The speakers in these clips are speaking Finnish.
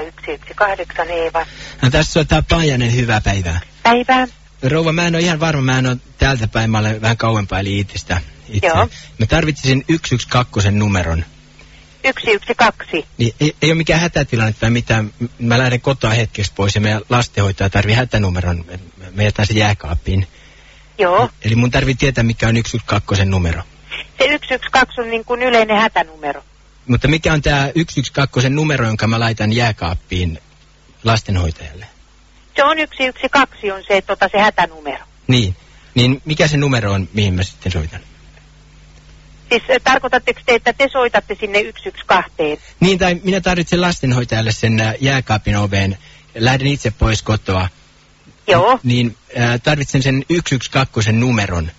118 Eeva. No tässä on tää Paajanen, hyvää päivää. Päivää. Rouva, mä en ole ihan varma, mä en ole täältä päin, mä olen vähän kauempaa eli itsestä. Itse. Joo. Mä tarvitsisin 112 numeron. 112. Niin ei, ei ole mikään hätätilanne tai mitään. Mä lähden kotoa hetkeksi pois ja meidän lastenhoitaja tarvii hätänumeron. Me jätän se jääkaappiin. Joo. Eli mun tarvii tietää, mikä on 112 numero. Se 112 on niin kuin yleinen hätänumero. Mutta mikä on tämä 112 numero, jonka mä laitan jääkaappiin lastenhoitajalle? Se on 112 on se, tota, se hätänumero. Niin. Niin mikä se numero on, mihin mä sitten soitan? Siis äh, tarkoitatteko te, että te soitatte sinne 112? Niin, tai minä tarvitsen lastenhoitajalle sen ä, jääkaapin oveen. Lähden itse pois kotoa. Joo. Niin ä, tarvitsen sen 112 numeron.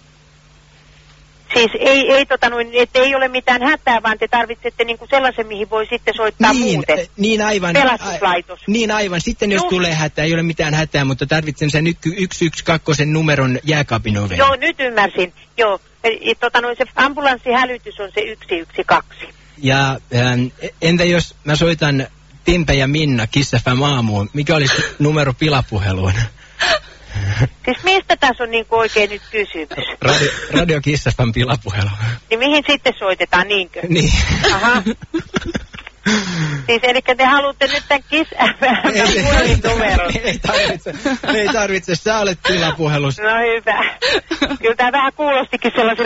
Siis ei, ei, tota noin, että ei ole mitään hätää, vaan te tarvitsette niinku sellaisen, mihin voi sitten soittaa niin, muuten. ä, niin aivan. Pelastuslaitos. A, niin aivan. Sitten jos Just. tulee hätä, ei ole mitään hätää, mutta tarvitsen sen yky- 112 numeron jääkaapin oveen. Joo, nyt ymmärsin. Joo. Eli, tota noin, se ambulanssihälytys on se 112. Ja ähm, entä jos mä soitan Timpe ja Minna Kissafä Maamuun, mikä olisi numero pilapuheluun? Siis mistä tässä on niinku oikein nyt kysymys? Radio, Radio Kissafän pilapuhelu. Niin mihin sitten soitetaan, niinkö? Niin. Aha. Siis eli te haluatte nyt tämän Kiss puhelinnumeron. ei, tarvitse, ei tarvitse, sä olet pilapuhelussa. No hyvä. Kyllä tämä vähän kuulostikin sellaiselle